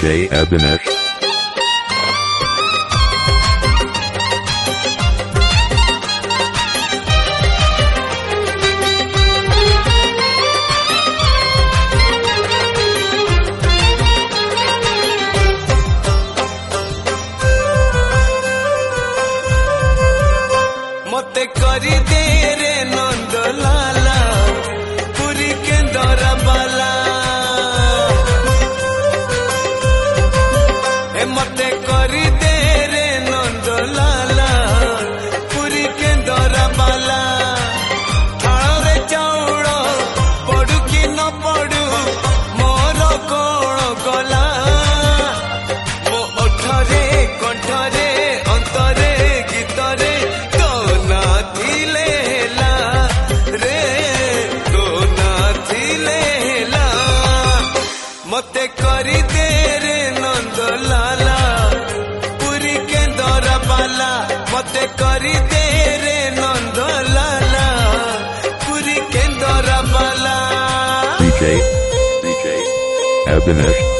J. Abhinesh. Te দেহরে কণ্ঠরে অন্তরে গীতরে তো না থিলে হেলা রে তো না থিলে হেলা মতে করি দে রে নন্দ লালা পুরী কেন্দর পালা মতে করি দে রে নন্দ লালা পুরী কেন্দর পালা DJ DJ Abinash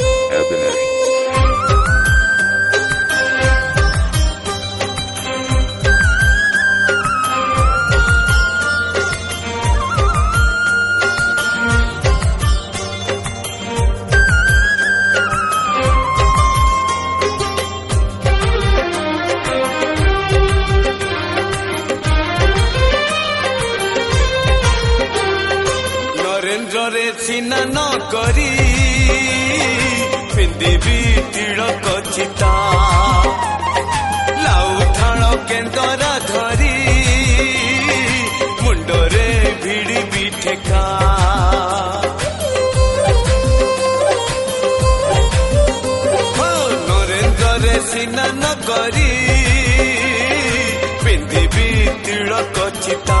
ସିନା ନ କରି ପିନ୍ଧିବି ତିଳକ ଚିତା ଲାଉଠାଳ କେନ୍ଦର ଧରି ମୁଣ୍ଡରେ ଭିଡ଼ିବି ଠେକା ସିନା ନ କରି ପିନ୍ଧିବି ତିଳକ ଚିତା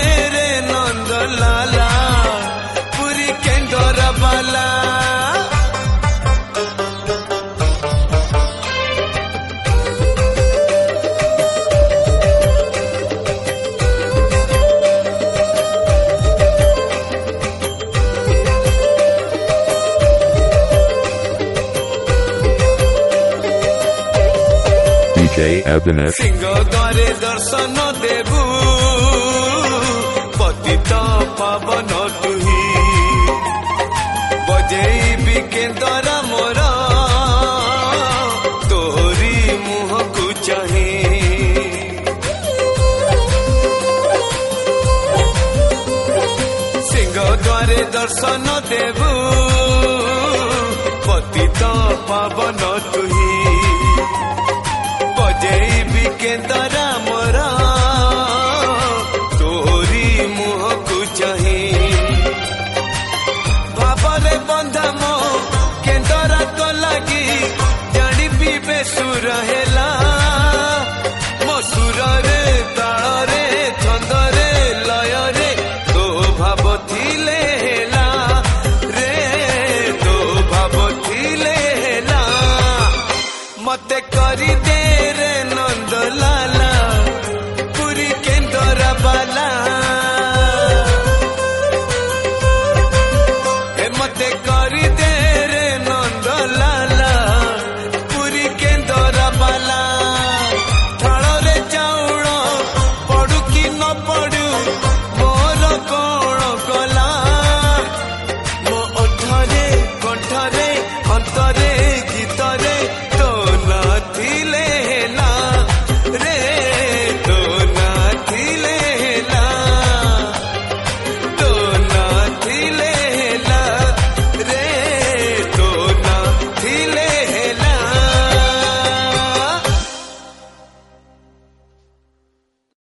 DJ Ebner সিংহ দ্বারে দর্শন দেবু পতিত পাবন তুহি বজেইবি কেন্দর মোর তোহরি মুহকু চাহে সিংহ দ্বারে দর্শন দেবু পতিত পাবন que estará. Hari